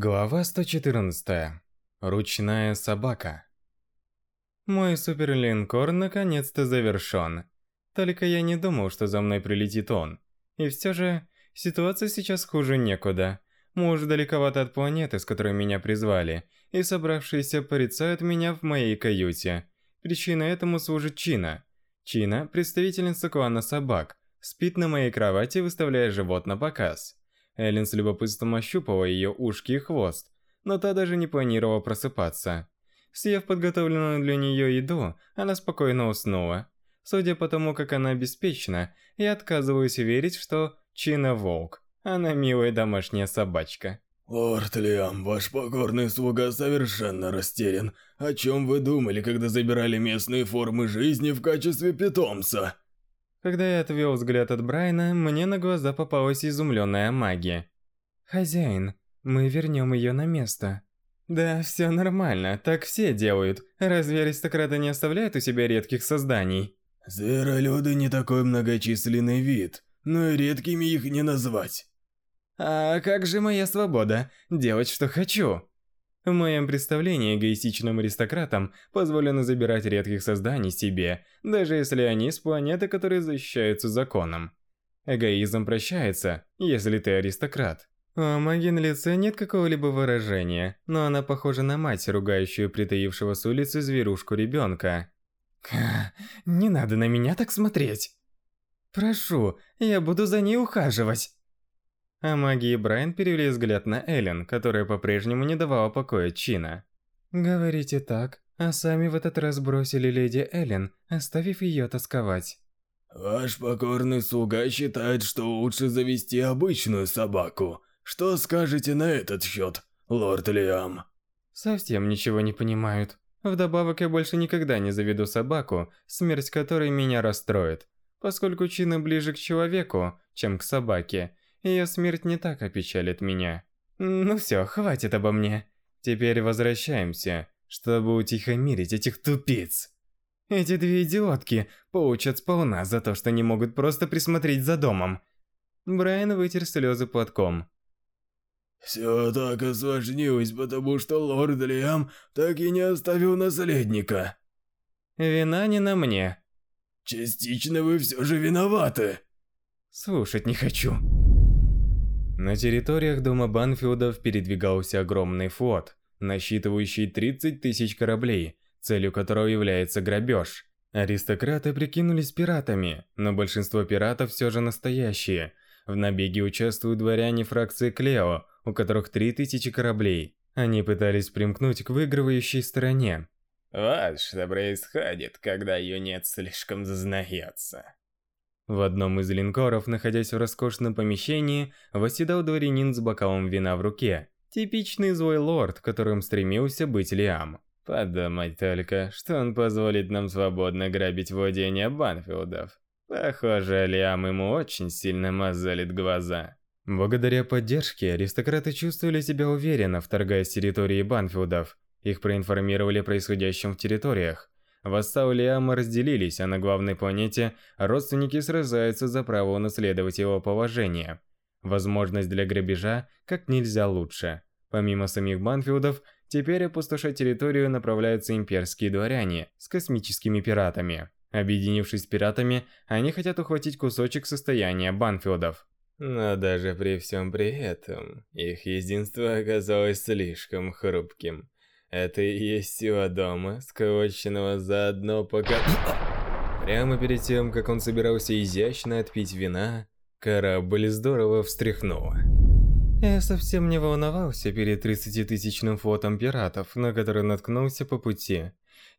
Глава 114. Ручная собака. Мой суперлинкор наконец-то завершен. Только я не думал, что за мной прилетит он. И все же, ситуация сейчас хуже некуда. Мы уже далековато от планеты, с которой меня призвали, и собравшиеся порицают меня в моей каюте. Причиной этому служит Чина. Чина – представительница клана собак, спит на моей кровати, выставляя живот на показ. Эллен с любопытством ощупала ее ушки и хвост, но та даже не планировала просыпаться. Съев подготовленную для нее еду, она спокойно уснула. Судя по тому, как она обеспечена, я отказываюсь верить, что Чина волк. Она милая домашняя собачка. «Лорд Лиам, ваш покорный слуга совершенно растерян. О чем вы думали, когда забирали местные формы жизни в качестве питомца?» Когда я отвел взгляд от Брайана, мне на глаза попалась изумленная магия. «Хозяин, мы вернем ее на место». «Да, все нормально, так все делают. Разве аристократы не оставляют у себя редких созданий?» «Зверолюды не такой многочисленный вид, но и редкими их не назвать». «А как же моя свобода? Делать, что хочу?» В моем представлении эгоистичным аристократам позволено забирать редких созданий себе, даже если они с планеты, которые защищаются законом. Эгоизм прощается, если ты аристократ. У Маги на лице нет какого-либо выражения, но она похожа на мать, ругающую притаившего с улицы зверушку ребенка. «Не надо на меня так смотреть!» «Прошу, я буду за ней ухаживать!» А Маги и Брайан перевели взгляд на Эллен, которая по-прежнему не давала покоя Чина. «Говорите так, а сами в этот раз бросили леди Эллен, оставив ее тосковать». «Ваш покорный слуга считает, что лучше завести обычную собаку. Что скажете на этот счет, лорд Лиам?» «Совсем ничего не понимают. Вдобавок я больше никогда не заведу собаку, смерть которой меня расстроит, поскольку Чина ближе к человеку, чем к собаке, ее смерть не так опечалит меня. Ну все, хватит обо мне. Теперь возвращаемся, чтобы утихомирить этих тупиц. Эти две идиотки получат сполна за то, что не могут просто присмотреть за домом. Брайан вытер слезы платком. Все так осложнилось, потому что лорд Лиам так и не оставил наследника. Вина не на мне. Частично вы все же виноваты. Слушать не хочу. На территориях дома Банфилдов передвигался огромный флот, насчитывающий 30 тысяч кораблей, целью которого является грабеж. Аристократы прикинулись пиратами, но большинство пиратов все же настоящие. В набеге участвуют дворяне фракции Клео, у которых 3000 кораблей. Они пытались примкнуть к выигрывающей стороне. Вот что происходит, когда юнец слишком зазнается. В одном из линкоров, находясь в роскошном помещении, восседал дворянин с бокалом вина в руке. Типичный злой лорд, которым стремился быть Лиам. Подумать только, что он позволит нам свободно грабить владения Банфилдов. Похоже, Лиам ему очень сильно мозолит глаза. Благодаря поддержке, аристократы чувствовали себя уверенно, вторгаясь с территории Банфилдов. Их проинформировали о происходящем в территориях. Вассал Лиама разделились, а на главной планете родственники сражаются за право унаследовать его положение. Возможность для грабежа как нельзя лучше. Помимо самих Банфилдов, теперь опустошать территорию направляются имперские дворяне с космическими пиратами. Объединившись с пиратами, они хотят ухватить кусочек состояния Банфилдов. Но даже при всем при этом, их единство оказалось слишком хрупким. Это и есть сила дома, сколоченного заодно пока... Прямо перед тем, как он собирался изящно отпить вина, корабль здорово встряхнула. Я совсем не волновался перед 30-тысячным флотом пиратов, на который наткнулся по пути.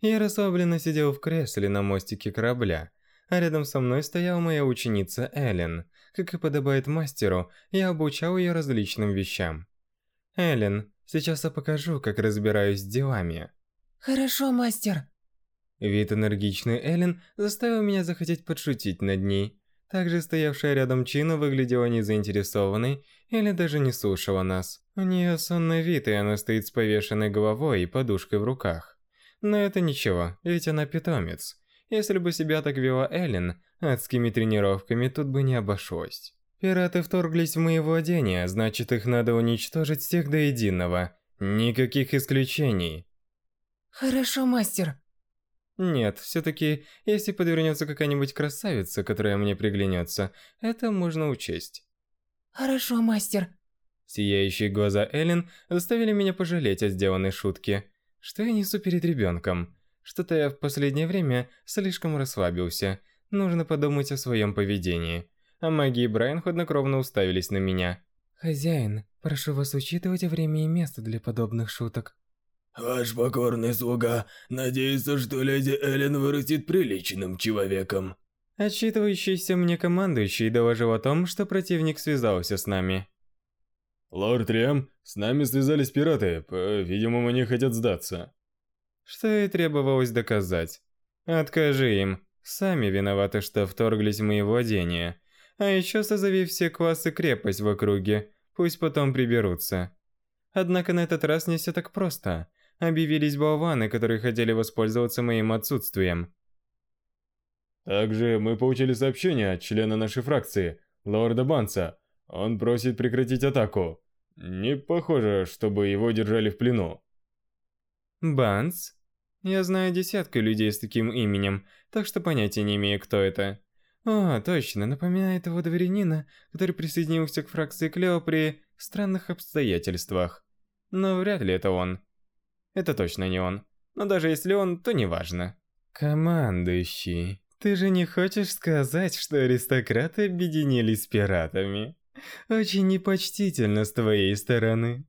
Я расслабленно сидел в кресле на мостике корабля, а рядом со мной стояла моя ученица Эллен. Как и подобает мастеру, я обучал ее различным вещам. Эллен, Сейчас я покажу, как разбираюсь с делами. Хорошо, мастер. Вид энергичной Эллен заставил меня захотеть подшутить над ней. Также стоявшая рядом Чина выглядела незаинтересованной или даже не слушала нас. У нее сонный вид, и она стоит с повешенной головой и подушкой в руках. Но это ничего, ведь она питомец. Если бы себя так вела Эллен, адскими тренировками тут бы не обошлось. Пираты вторглись в мои владения, значит их надо уничтожить всех до единого. Никаких исключений. Хорошо, мастер. Нет, все-таки, если подвернется какая-нибудь красавица, которая мне приглянется, это можно учесть. Хорошо, мастер. Сияющие глаза Эллен заставили меня пожалеть о сделанной шутке. Что я несу перед ребенком? Что-то я в последнее время слишком расслабился. Нужно подумать о своем поведении. А Маги и Брайан хладнокровно уставились на меня. Хозяин, прошу вас учитывать время и место для подобных шуток. Ваш покорный слуга надеется, что леди Эллен вырастет приличным человеком. Отчитывающийся мне командующий доложил о том, что противник связался с нами. Лорд Риам, с нами связались пираты, по-видимому, они хотят сдаться. Что и требовалось доказать. Откажи им. Сами виноваты, что вторглись в мои владения. А еще созови все классы крепость в округе, пусть потом приберутся. Однако на этот раз не все так просто. Объявились болваны, которые хотели воспользоваться моим отсутствием. Также мы получили сообщение от члена нашей фракции, лорда Банса. Он просит прекратить атаку. Не похоже, чтобы его держали в плену. Банс? Я знаю десятка людей с таким именем, так что понятия не имею, кто это. О, точно, напоминает его дворянина, который присоединился к фракции Клео при странных обстоятельствах. Но вряд ли это он. Это точно не он. Но даже если он, то неважно. Командующий, ты же не хочешь сказать, что аристократы объединились с пиратами? Очень непочтительно с твоей стороны.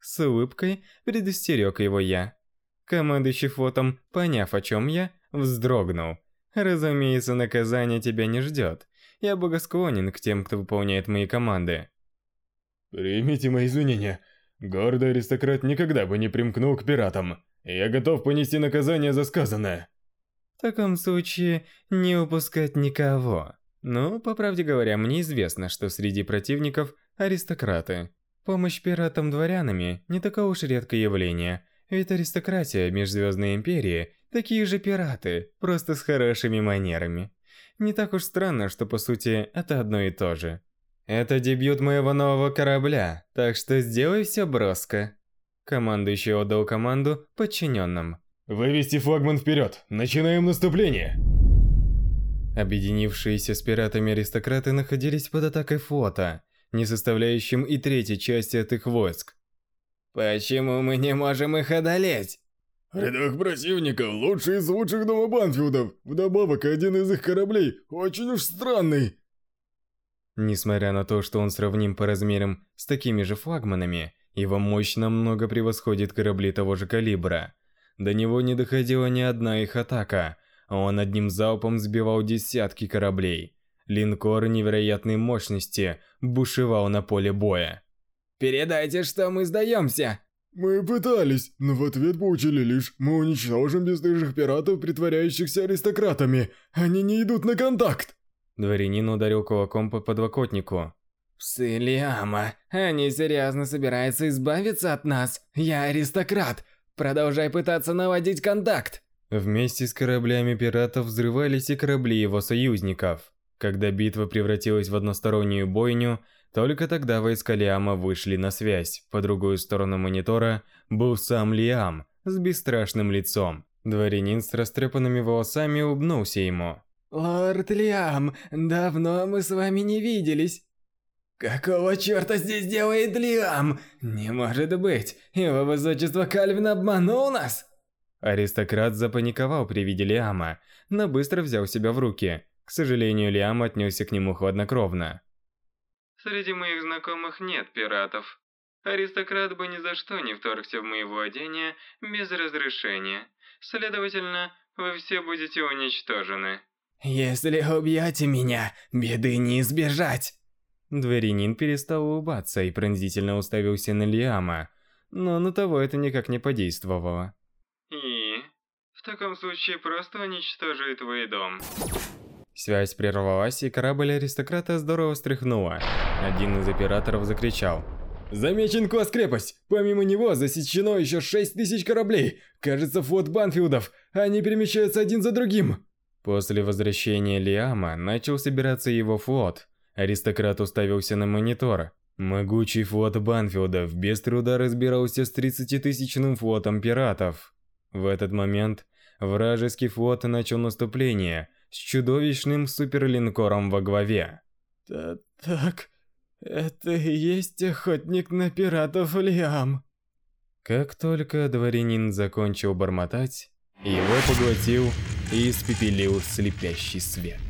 С улыбкой предостерег его я. Командующий флотом, поняв о чем я, вздрогнул. Разумеется, наказание тебя не ждет. Я благосклонен к тем, кто выполняет мои команды. Примите мои извинения. Гордый аристократ никогда бы не примкнул к пиратам. Я готов понести наказание за сказанное. В таком случае, не упускать никого. Но, по правде говоря, мне известно, что среди противников аристократы. Помощь пиратам дворянами не такое уж редкое явление, ведь аристократия Межзвездной Империи такие же пираты, просто с хорошими манерами. Не так уж странно, что по сути это одно и то же. Это дебют моего нового корабля, так что сделай все броско. Командующий отдал команду подчиненным. Вывести флагман вперед, начинаем наступление! Объединившиеся с пиратами аристократы находились под атакой флота, не составляющим и третьей части от их войск. Почему мы не можем их одолеть? В рядах противников лучший из лучших дома Банфилдов. Вдобавок, один из их кораблей очень уж странный. Несмотря на то, что он сравним по размерам с такими же флагманами, его мощь намного превосходит корабли того же калибра. До него не доходила ни одна их атака – он одним залпом сбивал десятки кораблей. Линкор невероятной мощности бушевал на поле боя. «Передайте, что мы сдаемся!» «Мы пытались, но в ответ получили лишь «Мы уничтожим бесстыжих пиратов, притворяющихся аристократами! Они не идут на контакт!» Дворянин ударил кулаком по подлокотнику. «Псы Лиама, они серьезно собираются избавиться от нас? Я аристократ! Продолжай пытаться наводить контакт!» Вместе с кораблями пиратов взрывались и корабли его союзников. Когда битва превратилась в одностороннюю бойню, только тогда войска Лиама вышли на связь. По другую сторону монитора был сам Лиам с бесстрашным лицом. Дворянин с растрепанными волосами улыбнулся ему. «Лорд Лиам, давно мы с вами не виделись». «Какого черта здесь делает Лиам? Не может быть, его высочество Кальвин обманул нас?» Аристократ запаниковал при виде Лиама, но быстро взял себя в руки. К сожалению, Лиам отнесся к нему хладнокровно. «Среди моих знакомых нет пиратов. Аристократ бы ни за что не вторгся в мои владения без разрешения. Следовательно, вы все будете уничтожены». «Если убьете меня, беды не избежать!» Дворянин перестал улыбаться и пронзительно уставился на Лиама, но на того это никак не подействовало. И? В таком случае просто уничтожи твой дом. Связь прервалась, и корабль аристократа здорово встряхнула. Один из операторов закричал. «Замечен класс-крепость! Помимо него засечено еще шесть тысяч кораблей! Кажется, флот Банфилдов! Они перемещаются один за другим!» После возвращения Лиама начал собираться его флот. Аристократ уставился на монитор. Могучий флот Банфилдов без труда разбирался с 30-тысячным флотом пиратов. В этот момент вражеский флот начал наступление с чудовищным суперлинкором во главе. Да, так, это и есть охотник на пиратов Лиам. Как только дворянин закончил бормотать, его поглотил и испепелил слепящий свет.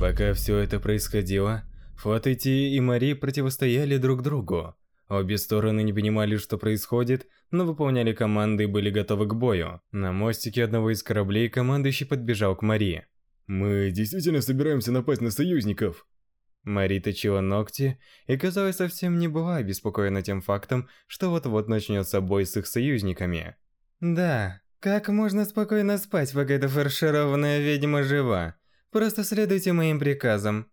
Пока все это происходило, Фуатити и Мари противостояли друг другу. Обе стороны не понимали, что происходит, но выполняли команды и были готовы к бою. На мостике одного из кораблей командующий подбежал к Мари. «Мы действительно собираемся напасть на союзников?» Мари точила ногти и, казалось, совсем не была обеспокоена тем фактом, что вот-вот начнется бой с их союзниками. «Да, как можно спокойно спать, пока эта фаршированная ведьма жива? Просто следуйте моим приказам».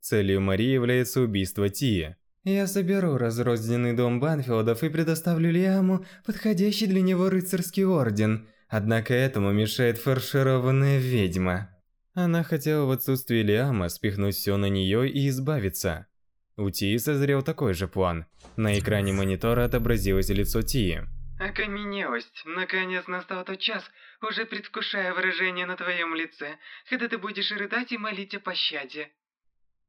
Целью Марии является убийство Тии. «Я соберу разрозненный дом Банфилдов и предоставлю Лиаму подходящий для него рыцарский орден. Однако этому мешает фаршированная ведьма». Она хотела в отсутствие Лиама спихнуть все на нее и избавиться. У Тии созрел такой же план. На экране монитора отобразилось лицо Тии. Окаменелость. Наконец настал тот час, уже предвкушая выражение на твоем лице, когда ты будешь рыдать и молить о пощаде.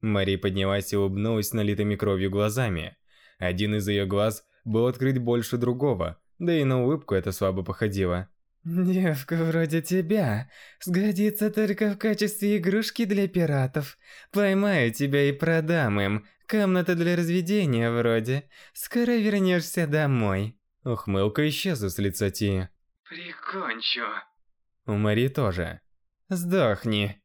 Мари поднялась и улыбнулась налитыми кровью глазами. Один из ее глаз был открыт больше другого, да и на улыбку это слабо походило. «Девка вроде тебя сгодится только в качестве игрушки для пиратов. Поймаю тебя и продам им. Комната для разведения вроде. Скоро вернешься домой». Ухмылка исчезла с лица Ти. Прикончу. У Мари тоже. «Сдохни».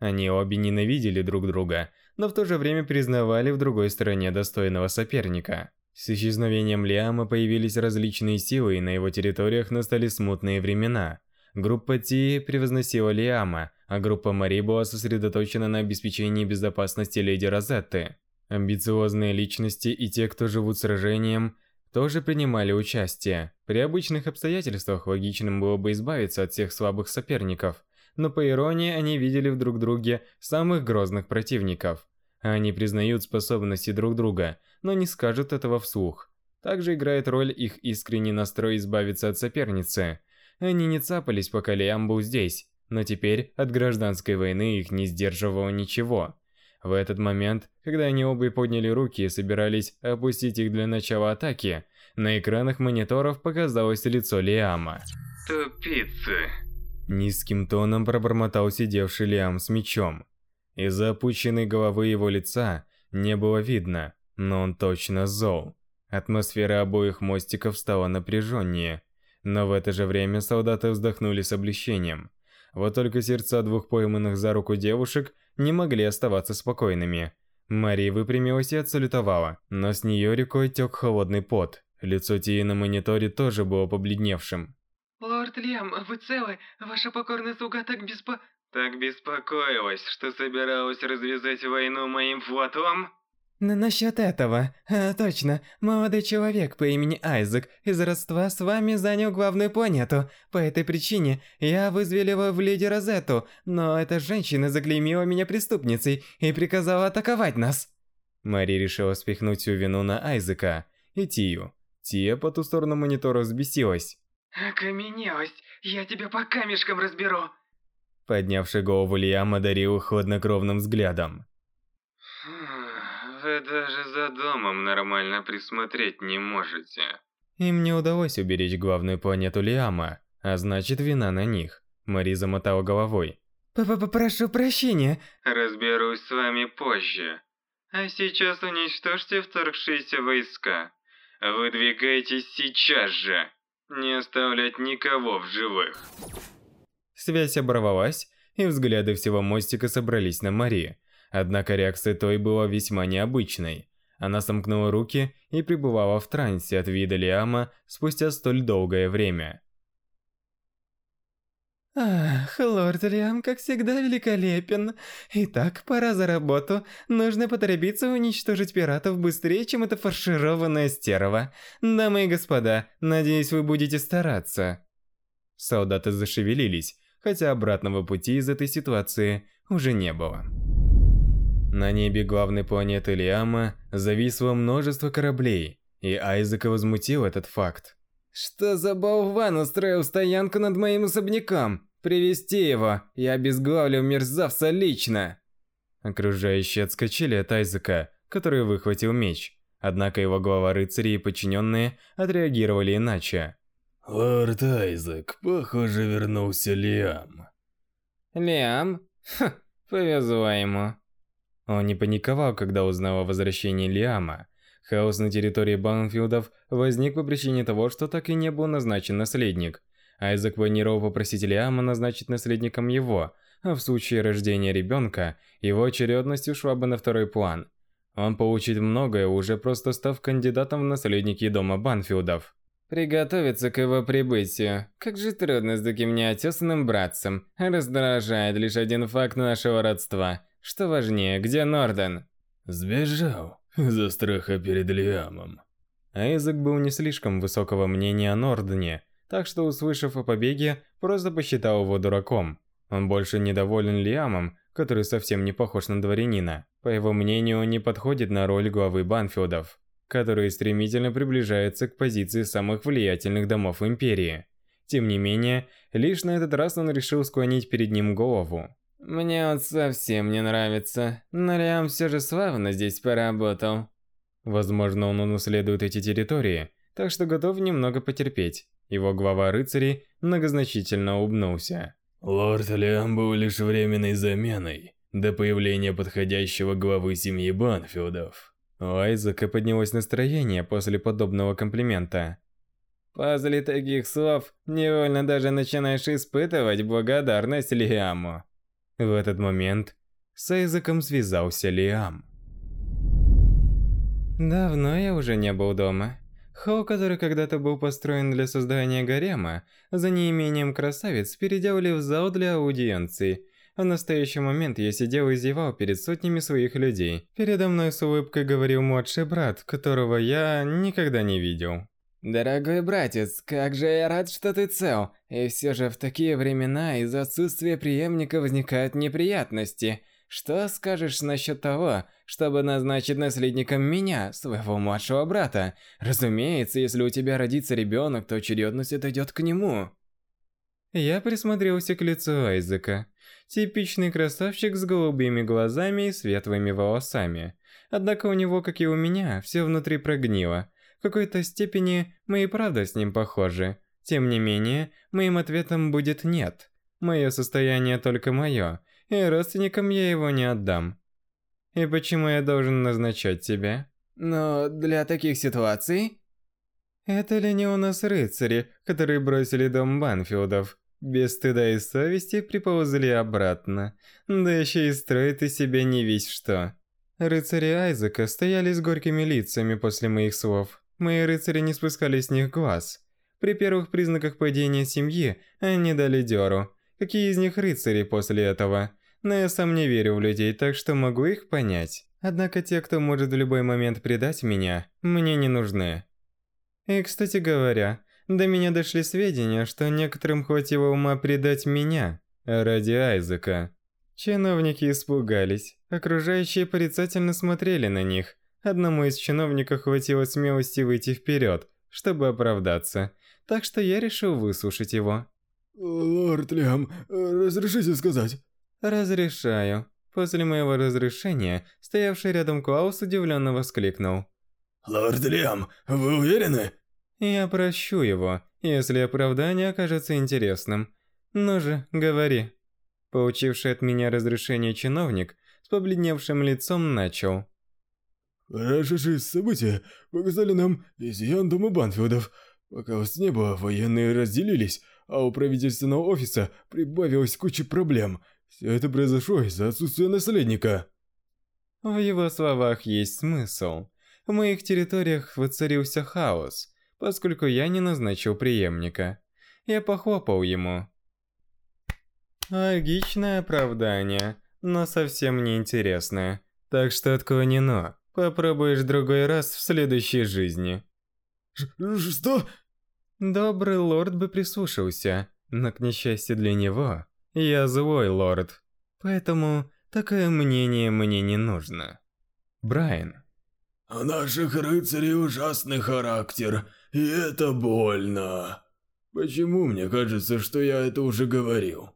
Они обе ненавидели друг друга, но в то же время признавали в другой стороне достойного соперника. С исчезновением Лиама появились различные силы, и на его территориях настали смутные времена. Группа Ти превозносила Лиама, а группа Мари была сосредоточена на обеспечении безопасности леди Розетты. Амбициозные личности и те, кто живут сражением, тоже принимали участие. При обычных обстоятельствах логичным было бы избавиться от всех слабых соперников, но по иронии они видели в друг друге самых грозных противников. Они признают способности друг друга, но не скажут этого вслух. Также играет роль их искренний настрой избавиться от соперницы. Они не цапались, пока Лиам был здесь, но теперь от гражданской войны их не сдерживало ничего. В этот момент, когда они оба подняли руки и собирались опустить их для начала атаки, на экранах мониторов показалось лицо Лиама. Тупицы. Низким тоном пробормотал сидевший Лиам с мечом. Из-за опущенной головы его лица не было видно, но он точно зол. Атмосфера обоих мостиков стала напряженнее, но в это же время солдаты вздохнули с облегчением. Вот только сердца двух пойманных за руку девушек не могли оставаться спокойными. Мария выпрямилась и отсалютовала, но с нее рекой тек холодный пот. Лицо Тии на мониторе тоже было побледневшим. Лорд Лем, вы целы? Ваша покорная слуга так беспо... Так беспокоилась, что собиралась развязать войну моим флотом? На насчет этого, а, точно, молодой человек по имени Айзек из родства с вами занял главную планету. По этой причине я вызвал его в Леди Розетту, но эта женщина заклеймила меня преступницей и приказала атаковать нас. Мари решила спихнуть всю вину на Айзека и Тию. Тия по ту сторону монитора взбесилась. Окаменелость, я тебя по камешкам разберу. Поднявший голову Лиам одарил хладнокровным взглядом. Вы даже за домом нормально присмотреть не можете. Им не удалось уберечь главную планету Лиама, а значит вина на них. Мари замотала головой. П -п «Прошу прощения». Разберусь с вами позже. А сейчас уничтожьте вторгшиеся войска. Выдвигайтесь сейчас же. Не оставлять никого в живых. Связь оборвалась, и взгляды всего мостика собрались на Мари. Однако реакция той была весьма необычной. Она сомкнула руки и пребывала в трансе от вида Лиама спустя столь долгое время. Ах, лорд Лиам, как всегда, великолепен. Итак, пора за работу. Нужно поторопиться уничтожить пиратов быстрее, чем эта фаршированная стерва. Дамы и господа, надеюсь, вы будете стараться. Солдаты зашевелились, хотя обратного пути из этой ситуации уже не было. На небе главной планеты Лиама зависло множество кораблей, и Айзека возмутил этот факт. «Что за болван устроил стоянку над моим особняком? Привести его, я обезглавлю мерзавца лично!» Окружающие отскочили от Айзека, который выхватил меч. Однако его глава рыцарей и подчиненные отреагировали иначе. «Лорд Айзек, похоже, вернулся Лиам». «Лиам? Ха, повезло ему». Он не паниковал, когда узнал о возвращении Лиама. Хаос на территории Банфилдов возник по причине того, что так и не был назначен наследник. Айзек планировал попросить Лиама назначить наследником его, а в случае рождения ребенка, его очередность ушла бы на второй план. Он получит многое, уже просто став кандидатом в наследники дома Банфилдов. Приготовиться к его прибытию. Как же трудно с таким неотесанным братцем. Раздражает лишь один факт нашего родства. Что важнее, где Норден? Сбежал. За страха перед Лиамом. Айзек был не слишком высокого мнения о Нордене, так что, услышав о побеге, просто посчитал его дураком. Он больше недоволен Лиамом, который совсем не похож на дворянина. По его мнению, он не подходит на роль главы Банфилдов, который стремительно приближается к позиции самых влиятельных домов Империи. Тем не менее, лишь на этот раз он решил склонить перед ним голову. Мне он совсем не нравится, но Лиам все же славно здесь поработал. Возможно, он унаследует эти территории, так что готов немного потерпеть. Его глава рыцарей многозначительно улыбнулся. Лорд Лиам был лишь временной заменой до появления подходящего главы семьи Банфилдов. У Айзека поднялось настроение после подобного комплимента. После таких слов невольно даже начинаешь испытывать благодарность Лиаму. В этот момент с Айзеком связался Лиам. Давно я уже не был дома. Холл, который когда-то был построен для создания гарема, за неимением красавиц переделали в зал для аудиенций. В настоящий момент я сидел и зевал перед сотнями своих людей. Передо мной с улыбкой говорил младший брат, которого я никогда не видел. Дорогой братец, как же я рад, что ты цел. И все же в такие времена из-за отсутствия преемника возникают неприятности. Что скажешь насчет того, чтобы назначить наследником меня, своего младшего брата? Разумеется, если у тебя родится ребенок, то очередность отойдет к нему. Я присмотрелся к лицу Айзека. Типичный красавчик с голубыми глазами и светлыми волосами. Однако у него, как и у меня, все внутри прогнило какой-то степени мы и правда с ним похожи. Тем не менее, моим ответом будет «нет». Мое состояние только мое, и родственникам я его не отдам. И почему я должен назначать тебя? Но для таких ситуаций... Это ли не у нас рыцари, которые бросили дом Банфилдов? Без стыда и совести приползли обратно. Да еще и строят из себя не весь что. Рыцари Айзека стояли с горькими лицами после моих слов. Мои рыцари не спускали с них глаз. При первых признаках падения семьи они дали дёру. Какие из них рыцари после этого? Но я сам не верю в людей, так что могу их понять. Однако те, кто может в любой момент предать меня, мне не нужны. И, кстати говоря, до меня дошли сведения, что некоторым хватило ума предать меня ради Айзека. Чиновники испугались, окружающие порицательно смотрели на них – Одному из чиновников хватило смелости выйти вперед, чтобы оправдаться, так что я решил выслушать его. «Лорд Лям, разрешите сказать?» «Разрешаю». После моего разрешения, стоявший рядом Клаус удивленно воскликнул. «Лорд Лям, вы уверены?» «Я прощу его, если оправдание окажется интересным. Ну же, говори». Получивший от меня разрешение чиновник с побледневшим лицом начал. Прошедшие события показали нам изъян дома Банфилдов. Пока вас не было, военные разделились, а у правительственного офиса прибавилось куча проблем. Все это произошло из-за отсутствия наследника. В его словах есть смысл. В моих территориях воцарился хаос, поскольку я не назначил преемника. Я похлопал ему. Логичное оправдание, но совсем не интересное. Так что отклонено. Попробуешь другой раз в следующей жизни. Что? Добрый лорд бы прислушался, но к несчастью для него, я злой лорд. Поэтому Такое мнение мне не нужно. Брайан. У наших рыцарей ужасный характер, и это больно. Почему мне кажется, что я это уже говорил?